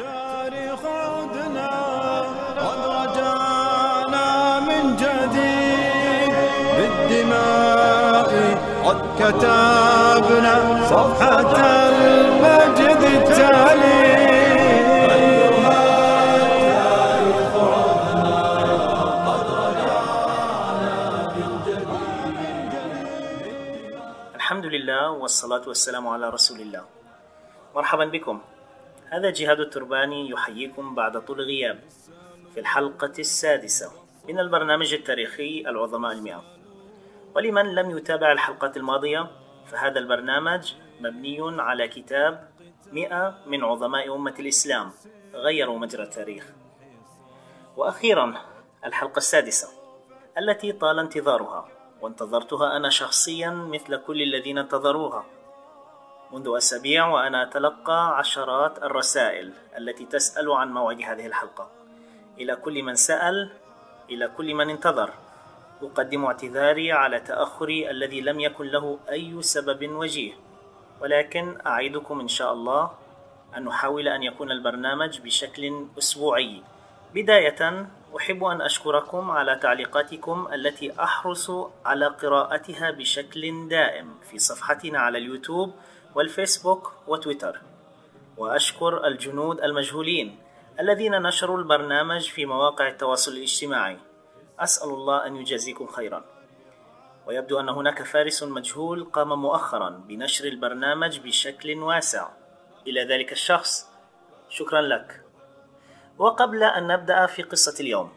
التاريخ عدنا قد رجعنا من جديد. بالدماء قد كتبنا صفحة المجد التالي. الحمد لله والصلاة والسلام على رسول الله. مرحبا بكم. هذا جهاد الترباني يحييكم بعد طول غياب في الحلقة السادسة من البرنامج التاريخي العظماء المئة. ولمن لم يتابع الحلقات الماضية فهذا البرنامج مبني على كتاب مئة من عظماء أمة الإسلام غيروا مجرى التاريخ. وأخيرا الحلقة السادسة التي طال انتظارها وانتظرتها أنا شخصيا مثل كل الذين انتظروها. منذ أسابيع وأنا أتلقى عشرات الرسائل التي تسأل عن موعد هذه الحلقة. إلى كل من سأل إلى كل من انتظر. أقدم اعتذاري على تأخري الذي لم يكن له أي سبب وجيه. ولكن أعدكم إن شاء الله أن نحاول أن يكون البرنامج بشكل أسبوعي. بداية أحب أن أشكركم على تعليقاتكم التي أحرص على قراءتها بشكل دائم في صفحتنا على اليوتيوب والفيسبوك وتويتر. وأشكر الجنود المجهولين الذين نشروا البرنامج في مواقع التواصل الاجتماعي. أسأل الله أن يجازيكم خيرا. ويبدو أن هناك فارس مجهول قام مؤخرا بنشر البرنامج بشكل واسع. إلى ذلك الشخص. شكرا لك. وقبل أن نبدأ في قصة اليوم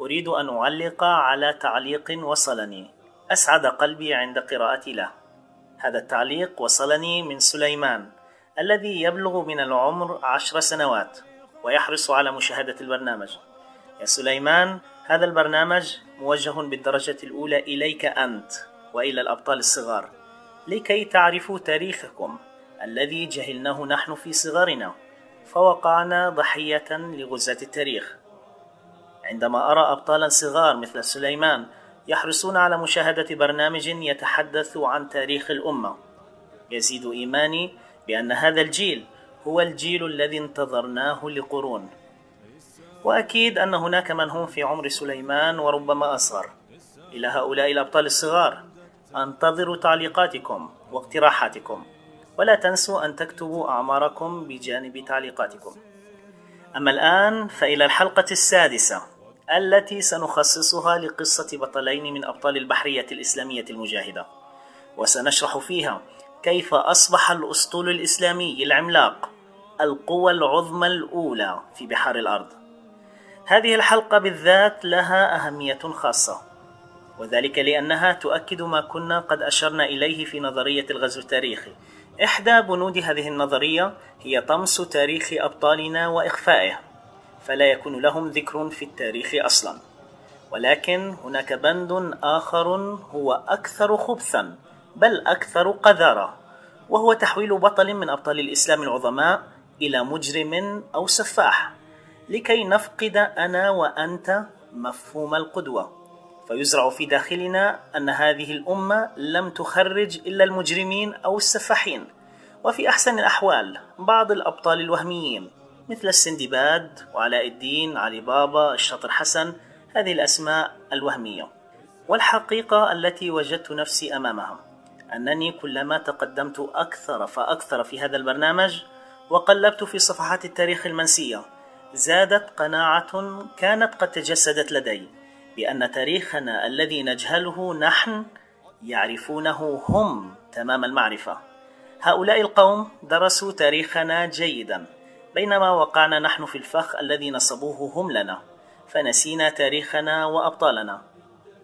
أريد أن أعلق على تعليق وصلني. أسعد قلبي عند قراءتي له. هذا التعليق وصلني من سليمان الذي يبلغ من العمر عشر سنوات ويحرص على مشاهدة البرنامج. يا سليمان هذا البرنامج موجه بالدرجة الأولى إليك أنت وإلى الأبطال الصغار لكي تعرفوا تاريخكم الذي جهلناه نحن في صغرنا فوقعنا ضحية لغزاة التاريخ. عندما أرى أبطالا صغار مثل سليمان يحرصون على مشاهدة برنامج يتحدث عن تاريخ الأمة. يزيد إيماني بأن هذا الجيل هو الجيل الذي انتظرناه لقرون. وأكيد أن هناك من هم في عمر سليمان وربما أصغر. إلى هؤلاء الأبطال الصغار أنتظر تعليقاتكم واقتراحاتكم. ولا تنسوا أن تكتبوا أعماركم بجانب تعليقاتكم. أما الآن فإلى الحلقة السادسة. التي سنخصصها لقصة بطلين من أبطال البحرية الإسلامية المجاهدة. وسنشرح فيها كيف أصبح الأسطول الإسلامي العملاق القوى العظمى الأولى في بحار الأرض. هذه الحلقة بالذات لها أهمية خاصة وذلك لأنها تؤكد ما كنا قد أشرنا إليه في نظرية الغزو التاريخي. إحدى بنود هذه النظرية هي طمس تاريخ أبطالنا وإخفائه. فلا يكون لهم ذكر في التاريخ أصلا. ولكن هناك بند آخر هو أكثر خبثا بل أكثر قذارة وهو تحويل بطل من أبطال الإسلام العظماء إلى مجرم أو سفاح لكي نفقد أنا وأنت مفهوم القدوة. فيزرع في داخلنا أن هذه الأمة لم تخرج إلا المجرمين أو السفاحين. وفي أحسن الأحوال بعض الأبطال الوهميين مثل السندباد وعلاء الدين علي بابا الشاطر حسن هذه الأسماء الوهمية. والحقيقة التي وجدت نفسي أمامها أنني كلما تقدمت أكثر فأكثر في هذا البرنامج وقلبت في صفحات التاريخ المنسية زادت قناعة كانت قد تجسدت لدي بأن تاريخنا الذي نجهله نحن يعرفونه هم تمام المعرفة. هؤلاء القوم درسوا تاريخنا جيدا. بينما وقعنا نحن في الفخ الذي نصبوه هم لنا فنسينا تاريخنا وأبطالنا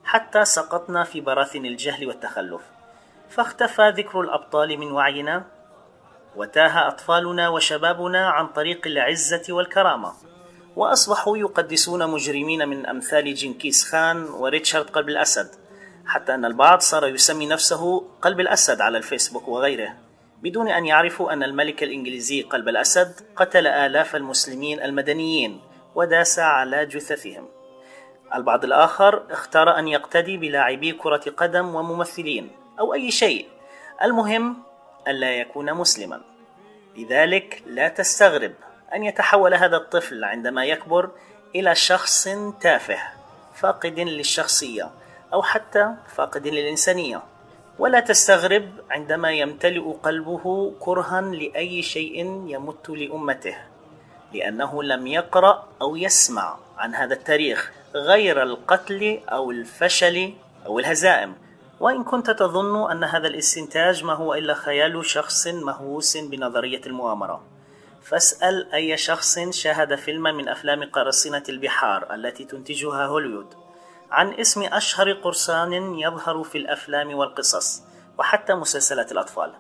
حتى سقطنا في براثن الجهل والتخلف. فاختفى ذكر الأبطال من وعينا وتاه أطفالنا وشبابنا عن طريق العزة والكرامة. وأصبحوا يقدسون مجرمين من أمثال جنكيز خان وريتشارد قلب الأسد حتى أن البعض صار يسمي نفسه قلب الأسد على الفيسبوك وغيره. بدون أن يعرفوا أن الملك الإنجليزي قلب الأسد قتل آلاف المسلمين المدنيين وداس على جثثهم. البعض الآخر اختار أن يقتدي بلاعبي كرة قدم وممثلين أو أي شيء. المهم ألا يكون مسلما. لذلك لا تستغرب أن يتحول هذا الطفل عندما يكبر إلى شخص تافه فاقد للشخصية أو حتى فاقد للإنسانية. ولا تستغرب عندما يمتلئ قلبه كرها لأي شيء يمت لأمته لأنه لم يقرأ أو يسمع عن هذا التاريخ غير القتل أو الفشل أو الهزائم. وإن كنت تظن أن هذا الاستنتاج ما هو إلا خيال شخص مهووس بنظرية المؤامرة. فاسأل أي شخص شاهد فيلما من أفلام قراصنة البحار التي تنتجها هوليوود عن اسم أشهر قرصان يظهر في الأفلام والقصص وحتى مسلسلات الأطفال.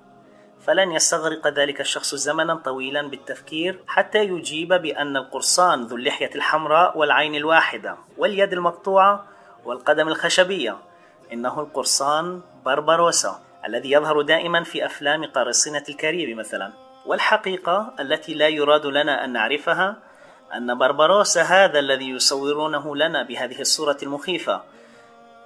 فلن يستغرق ذلك الشخص زمنا طويلا بالتفكير حتى يجيب بأن القرصان ذو اللحية الحمراء والعين الواحدة واليد المقطوعة والقدم الخشبية. إنه القرصان بربروسا الذي يظهر دائما في أفلام قراصنة الكاريبي مثلا. والحقيقة التي لا يراد لنا أن نعرفها أن بربروسا هذا الذي يصورونه لنا بهذه الصورة المخيفة.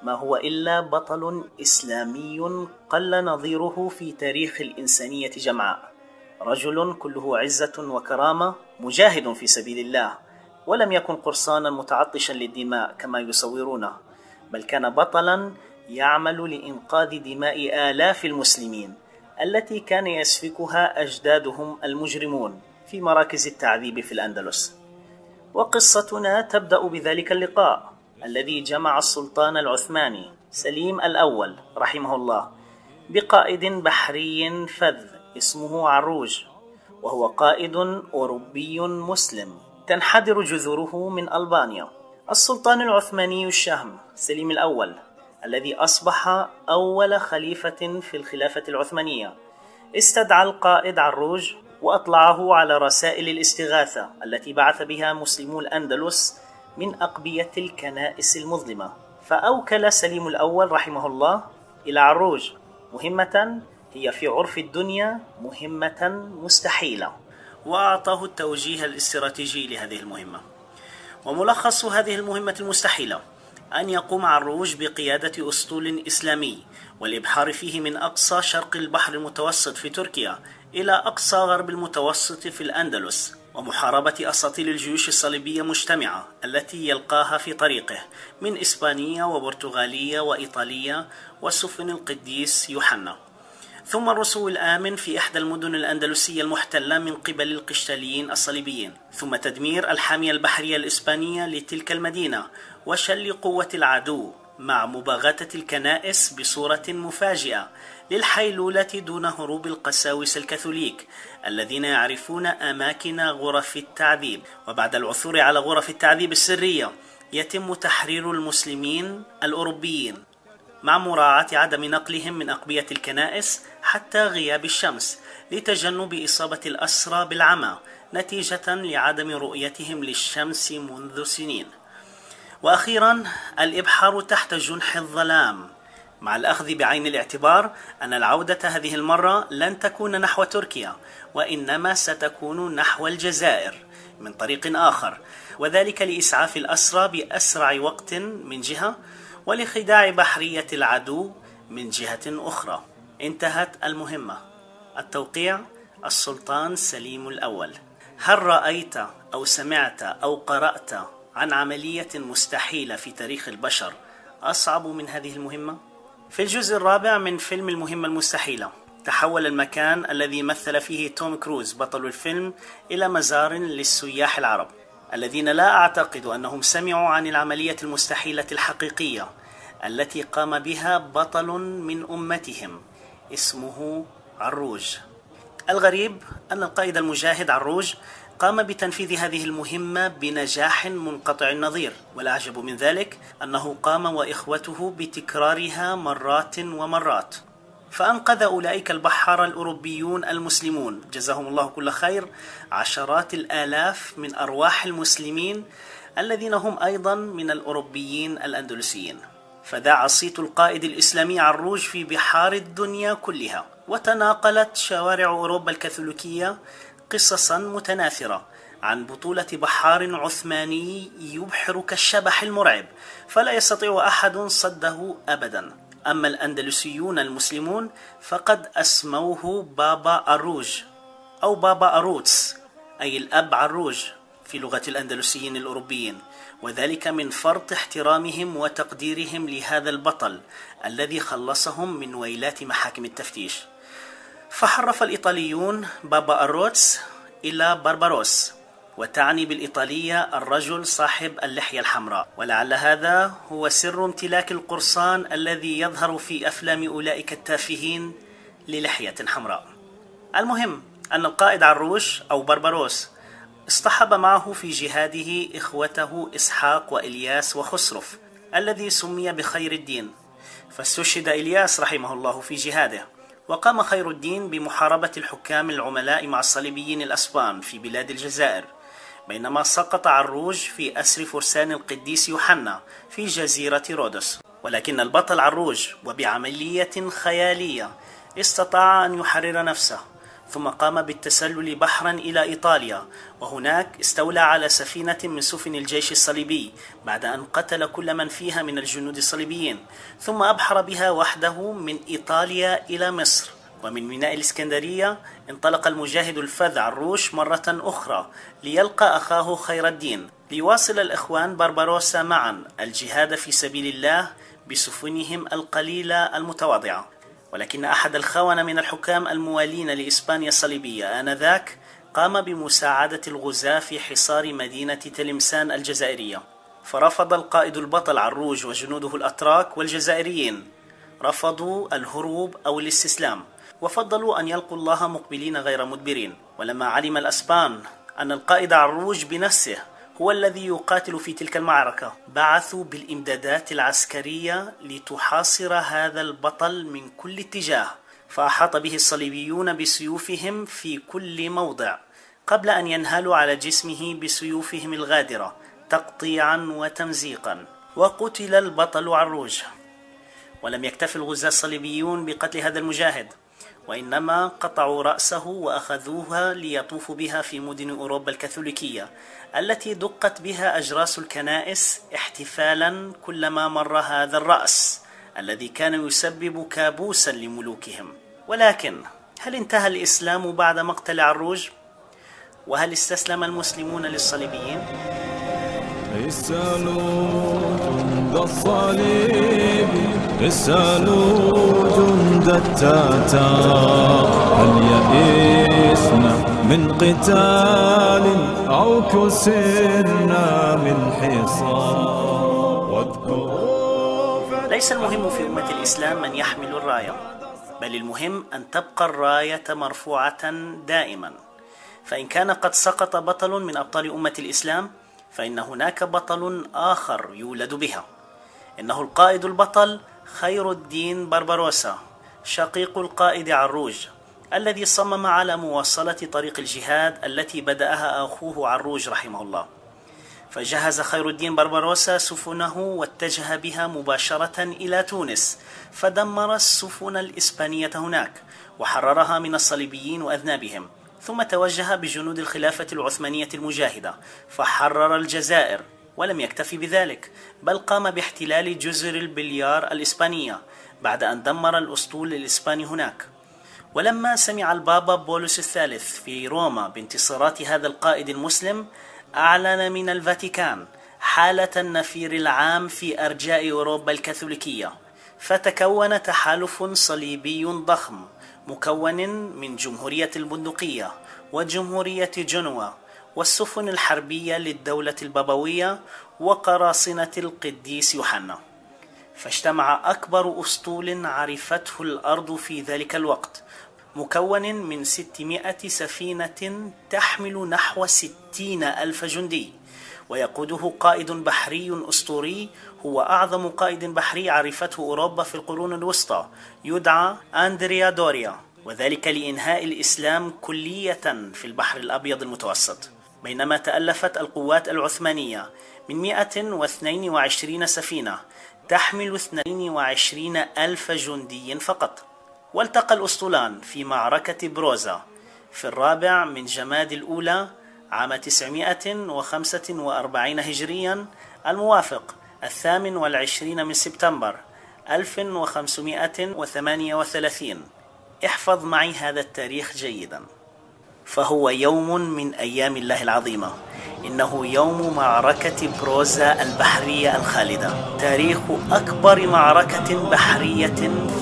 ما هو إلا بطل إسلامي قل نظيره في تاريخ الإنسانية جمعاء. رجل كله عزة وكرامة مجاهد في سبيل الله ولم يكن قرصانا متعطشا للدماء كما يصورونه بل كان بطلا يعمل لإنقاذ دماء آلاف المسلمين التي كان يسفكها أجدادهم المجرمون في مراكز التعذيب في الأندلس. وقصتنا تبدأ بذلك اللقاء الذي جمع السلطان العثماني سليم الأول رحمه الله بقائد بحري فذ اسمه عروج وهو قائد أوروبي مسلم تنحدر جذوره من ألبانيا. السلطان العثماني الشهم سليم الأول الذي أصبح أول خليفة في الخلافة العثمانية. استدعى القائد عروج وأطلعه على رسائل الاستغاثة التي بعث بها مسلمو الأندلس من أقبية الكنائس المظلمة. فأوكل سليم الأول رحمه الله إلى عروج. مهمة هي في عرف الدنيا مهمة مستحيلة. وأعطاه التوجيه الاستراتيجي لهذه المهمة. وملخص هذه المهمة المستحيلة أن يقوم عروج بقيادة أسطول إسلامي والإبحار فيه من أقصى شرق البحر المتوسط في تركيا إلى أقصى غرب المتوسط في الأندلس ومحاربة أساطيل الجيوش الصليبية مجتمعة التي يلقاها في طريقه من إسبانيا وبرتغالية وإيطاليا وسفن القديس يوحنا. ثم الرسو الآمن في إحدى المدن الأندلسية المحتلة من قبل القشتاليين الصليبيين. ثم تدمير الحامية البحرية الإسبانية لتلك المدينة وشل قوة العدو مع مباغتة الكنائس بصورة مفاجئة للحيلولة دون هروب القساوسة الكاثوليك الذين يعرفون أماكن غرف التعذيب. وبعد العثور على غرف التعذيب السرية يتم تحرير المسلمين الأوروبيين مع مراعاة عدم نقلهم من أقبية الكنائس حتى غياب الشمس لتجنب إصابة الأسرى بالعمى نتيجة لعدم رؤيتهم للشمس منذ سنين. وأخيرا الإبحار تحت جنح الظلام. مع الأخذ بعين الاعتبار أن العودة هذه المرة لن تكون نحو تركيا وإنما ستكون نحو الجزائر من طريق آخر. وذلك لإسعاف الأسرى بأسرع وقت من جهة ولخداع بحرية العدو من جهة أخرى. انتهت المهمة. التوقيع السلطان سليم الأول. هل رأيت أو سمعت أو قرأت عن عملية مستحيلة في تاريخ البشر أصعب من هذه المهمة؟ في الجزء الرابع من فيلم المهمة المستحيلة تحول المكان الذي مثل فيه توم كروز بطل الفيلم إلى مزار للسياح العرب الذين لا أعتقد أنهم سمعوا عن العملية المستحيلة الحقيقية التي قام بها بطل من أمتهم اسمه عروج الغريب أن القائد المجاهد عروج قام بتنفيذ هذه المهمة بنجاح منقطع النظير والأعجب من ذلك أنه قام وإخوته بتكرارها مرات ومرات. فأنقذ أولئك البحارة الأوروبيون المسلمون. جزاهم الله كل خير. عشرات الآلاف من أرواح المسلمين الذين هم أيضا من الأوروبيين الأندلسيين. فذاع صيت القائد الإسلامي عروج في بحار الدنيا كلها. وتناقلت شوارع أوروبا الكاثوليكية قصصا متناثرة عن بطولة بحار عثماني يبحر كالشبح المرعب فلا يستطيع أحد صده أبدا. أما الأندلسيون المسلمون فقد أسموه بابا أروج أو بابا أروتس أي الأب عروج في لغة الأندلسيين الأوروبيين. وذلك من فرط احترامهم وتقديرهم لهذا البطل الذي خلصهم من ويلات محاكم التفتيش. فحرف الإيطاليون بابا أروتس إلى بربروس وتعني بالإيطالية الرجل صاحب اللحية الحمراء. ولعل هذا هو سر امتلاك القرصان الذي يظهر في أفلام أولئك التافهين للحية حمراء المهم أن القائد عروش أو بربروس اصطحب معه في جهاده إخوته إسحاق وإلياس وخسرف الذي سمي بخير الدين. فاستشهد إلياس رحمه الله في جهاده. وقام خير الدين بمحاربة الحكام العملاء مع الصليبيين الأسبان في بلاد الجزائر بينما سقط عروج في أسر فرسان القديس يوحنا في جزيرة رودس. ولكن البطل عروج وبعملية خيالية استطاع أن يحرر نفسه. ثم قام بالتسلل بحرا إلى إيطاليا وهناك استولى على سفينة من سفن الجيش الصليبي بعد أن قتل كل من فيها من الجنود الصليبيين ثم أبحر بها وحده من إيطاليا إلى مصر. ومن ميناء الإسكندرية انطلق المجاهد الفذ عروش مرة أخرى ليلقى أخاه خير الدين. ليواصل الإخوان بربروسا معا الجهاد في سبيل الله بسفنهم القليلة المتواضعة. ولكن أحد الخونة من الحكام الموالين لإسبانيا الصليبية آنذاك قام بمساعدة الغزاة في حصار مدينة تلمسان الجزائرية. فرفض القائد البطل عروج وجنوده الأتراك والجزائريين. رفضوا الهروب أو الاستسلام. وفضلوا أن يلقوا الله مقبلين غير مدبرين. ولما علم الأسبان أن القائد عروج بنفسه هو الذي يقاتل في تلك المعركة. بعثوا بالإمدادات العسكرية لتحاصر هذا البطل من كل اتجاه فأحاط به الصليبيون بسيوفهم في كل موضع قبل أن ينهلوا على جسمه بسيوفهم الغادرة تقطيعا وتمزيقا. وقتل البطل عروج. ولم يكتف الغزاة الصليبيون بقتل هذا المجاهد. وإنما قطعوا رأسه وأخذوها ليطوفوا بها في مدن أوروبا الكاثوليكية التي دقت بها أجراس الكنائس احتفالا كلما مر هذا الرأس الذي كان يسبب كابوسا لملوكهم ولكن هل انتهى الإسلام بعد مقتل عروج؟ وهل استسلم المسلمون للصليبيين؟ اسألوا جند الصليب اسألوا جند التتار هل يئسنا من قتال أو كسرنا من حصار؟ ليس المهم في أمة الإسلام من يحمل الراية بل المهم أن تبقى الراية مرفوعة دائما. فإن كان قد سقط بطل من أبطال أمة الإسلام فإن هناك بطل آخر يولد بها. إنه القائد البطل خير الدين بربروسا. شقيق القائد عروج الذي صمم على مواصلة طريق الجهاد التي بدأها أخوه عروج رحمه الله. فجهز خير الدين بربروسا سفنه واتجه بها مباشرة إلى تونس فدمر السفن الإسبانية هناك وحررها من الصليبيين وأذنابهم ثم توجه بجنود الخلافة العثمانية المجاهدة فحرر الجزائر ولم يكتفي بذلك بل قام باحتلال جزر البليار الإسبانية بعد أن دمر الأسطول الإسباني هناك. ولما سمع البابا بولس الثالث في روما بانتصارات هذا القائد المسلم أعلن من الفاتيكان حالة النفير العام في أرجاء أوروبا الكاثوليكية. فتكون تحالف صليبي ضخم مكون من جمهورية البندقية وجمهورية جنوة والسفن الحربية للدولة البابوية وقراصنة القديس يوحنا. فاجتمع أكبر أسطول عرفته الأرض في ذلك الوقت مكون من 600 سفينة تحمل نحو 60 ألف جندي. ويقوده قائد بحري أسطوري هو أعظم قائد بحري عرفته أوروبا في القرون الوسطى يدعى أندريا دوريا وذلك لإنهاء الإسلام كلية في البحر الأبيض المتوسط. بينما تألفت القوات العثمانية من 122 سفينة تحمل 22 ألف جندي فقط. والتقى الأسطولان في معركة بروزا في الرابع من جماد الأولى عام 945 هجريا الموافق الثامن والعشرين من سبتمبر 1538 احفظ معي هذا التاريخ جيدا. فهو يوم من أيام الله العظيمة. إنه يوم معركة بروزا البحرية الخالدة. تاريخ أكبر معركة بحرية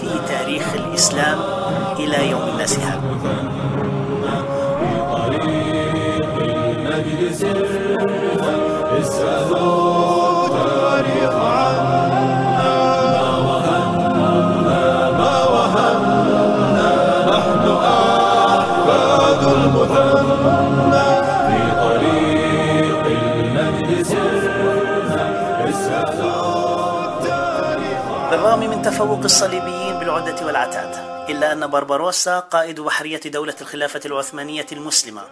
في تاريخ الإسلام إلى يوم الناس هذا تفوق الصليبيين بالعدة والعتاد إلا أن بربروسا قائد بحرية دولة الخلافة العثمانية المسلمة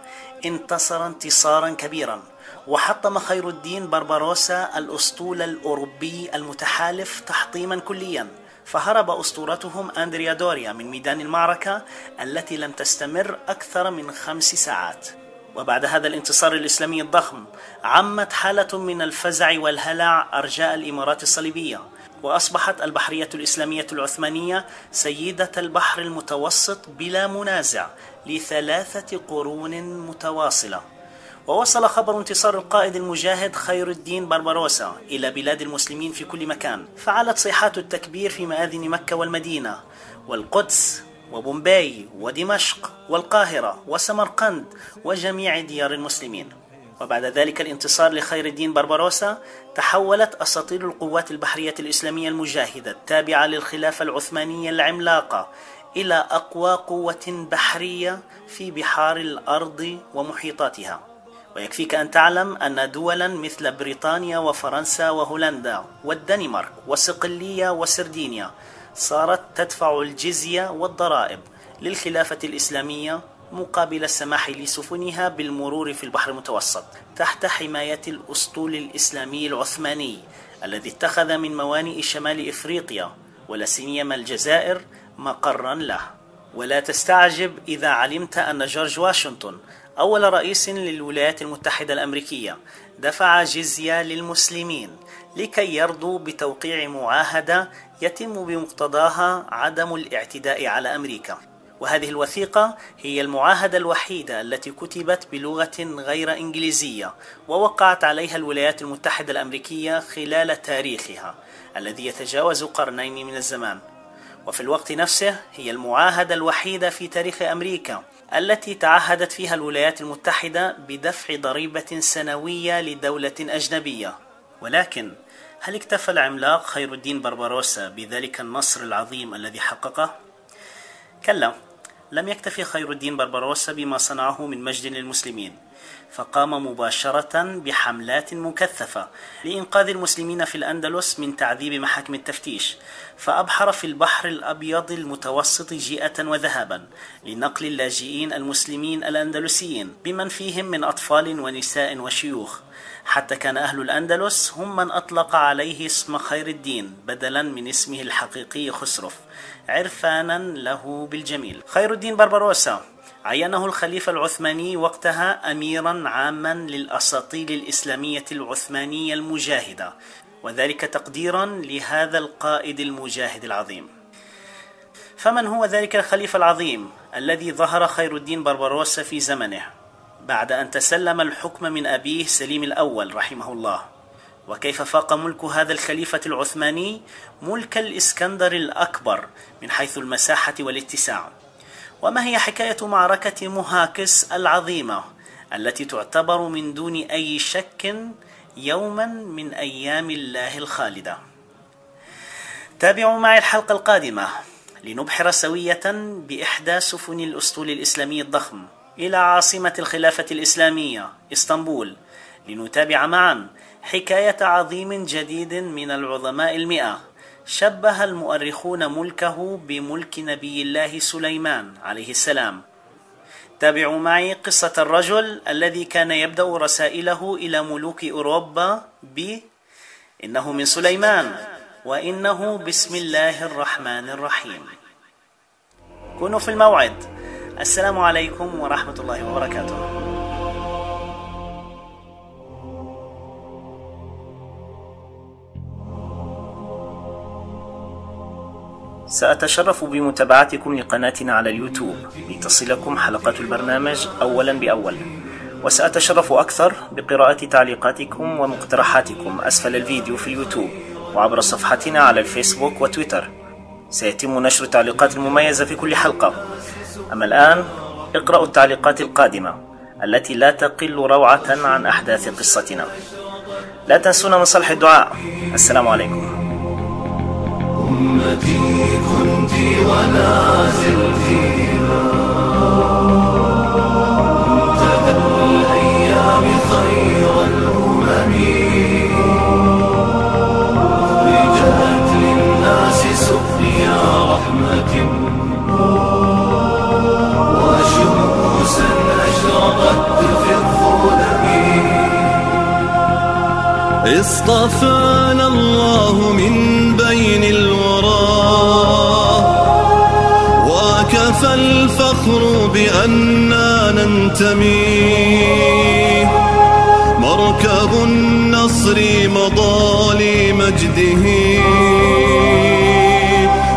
انتصر انتصارا كبيرا وحطم خير الدين بربروسا الأسطول الأوروبي المتحالف تحطيما كليا فهرب أسطورتهم أندريا دوريا من ميدان المعركة التي لم تستمر أكثر من خمس ساعات. وبعد هذا الانتصار الإسلامي الضخم عمت حالة من الفزع والهلع أرجاء الإمارات الصليبية. وأصبحت البحرية الإسلامية العثمانية سيدة البحر المتوسط بلا منازع لثلاثة قرون متواصلة. ووصل خبر انتصار القائد المجاهد خير الدين بربروسا إلى بلاد المسلمين في كل مكان. فعلت صيحات التكبير في مآذن مكة والمدينة. والقدس وبومباي ودمشق والقاهرة وسمرقند وجميع ديار المسلمين. وبعد ذلك الانتصار لخير الدين بربروسا تحولت أساطيل القوات البحرية الإسلامية المجاهدة التابعة للخلافة العثمانية العملاقة إلى أقوى قوة بحرية في بحار الأرض ومحيطاتها. ويكفيك أن تعلم أن دولا مثل بريطانيا وفرنسا وهولندا والدنمارك وصقلية وسردينيا صارت تدفع الجزية والضرائب للخلافة الإسلامية مقابل السماح لسفنها بالمرور في البحر المتوسط تحت حماية الأسطول الإسلامي العثماني الذي اتخذ من موانئ شمال إفريقيا ولا الجزائر مقرا له. ولا تستعجب إذا علمت أن جورج واشنطن أول رئيس للولايات المتحدة الأمريكية دفع جزية للمسلمين لكي يرضوا بتوقيع معاهدة يتم بمقتضاها عدم الاعتداء على أمريكا. وهذه الوثيقة هي المعاهدة الوحيدة التي كتبت بلغة غير إنجليزية ووقعت عليها الولايات المتحدة الأمريكية خلال تاريخها الذي يتجاوز قرنين من الزمان وفي الوقت نفسه هي المعاهدة الوحيدة في تاريخ أمريكا التي تعهدت فيها الولايات المتحدة بدفع ضريبة سنوية لدولة أجنبية ولكن هل اكتفى العملاق خير الدين بربروسا بذلك النصر العظيم الذي حققه؟ كلا لم يكتفي خير الدين بربروسا بما صنعه من مجد للمسلمين فقام مباشرة بحملات مكثفة لإنقاذ المسلمين في الأندلس من تعذيب محاكم التفتيش فأبحر في البحر الأبيض المتوسط جيئة وذهابا لنقل اللاجئين المسلمين الأندلسيين بمن فيهم من أطفال ونساء وشيوخ حتى كان أهل الأندلس هم من أطلق عليه اسم خير الدين بدلا من اسمه الحقيقي خسرف عرفانا له بالجميل. خير الدين بربروسا عينه الخليفة العثماني وقتها أميرا عاما للأساطيل الإسلامية العثمانية المجاهدة وذلك تقديرا لهذا القائد المجاهد العظيم. فمن هو ذلك الخليفة العظيم الذي ظهر خير الدين بربروسا في زمنه؟ بعد أن تسلم الحكم من أبيه سليم الأول رحمه الله. وكيف فاق ملك هذا الخليفة العثماني؟ ملك الإسكندر الأكبر من حيث المساحة والاتساع. وما هي حكاية معركة مهاكس العظيمة التي تعتبر من دون أي شك يوما من أيام الله الخالدة؟ تابعوا معي الحلقة القادمة لنبحر سوية بإحدى سفن الأسطول الإسلامي الضخم. إلى عاصمة الخلافة الإسلامية إسطنبول لنتابع معا حكاية عظيم جديد من العظماء المئة. شبه المؤرخون ملكه بملك نبي الله سليمان عليه السلام. تابعوا معي قصة الرجل الذي كان يبدأ رسائله إلى ملوك أوروبا ب إنه من سليمان وإنه بسم الله الرحمن الرحيم. كونوا في الموعد. السلام عليكم ورحمة الله وبركاته. سأتشرف بمتابعتكم لقناتنا على اليوتيوب. لتصلكم حلقات البرنامج أولا بأول. وسأتشرف أكثر بقراءة تعليقاتكم ومقترحاتكم أسفل الفيديو في اليوتيوب. وعبر صفحتنا على الفيسبوك وتويتر. سيتم نشر التعليقات المميزة في كل حلقة. أما الآن اقرأوا التعليقات القادمة التي لا تقل روعة عن أحداث قصتنا. لا تنسونا من صلح الدعاء. السلام عليكم. أمتي كنت ولا زلت اصطفانا الله من بين الورى. وكفى الفخر بأننا ننتمي. مركب النصر مضى لمجده.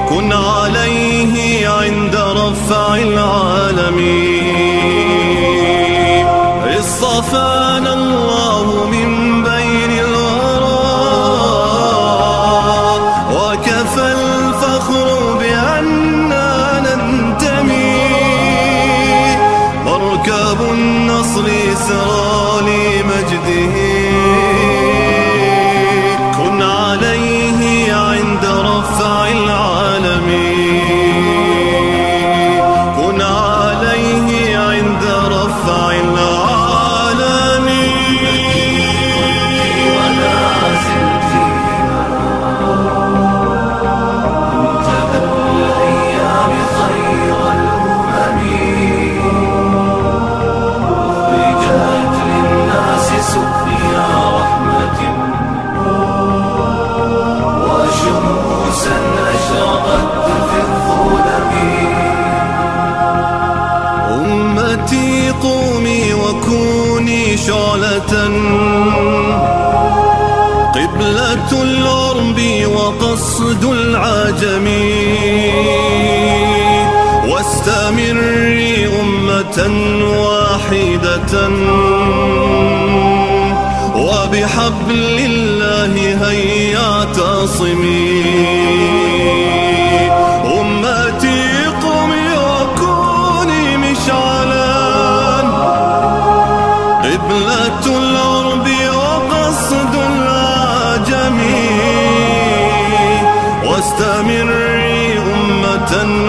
كن عليه عند رفع العالمين. اصطفانا العجم واستمري أمة واحدة. وبحبل الله هيا اعتصمي واستمري أمة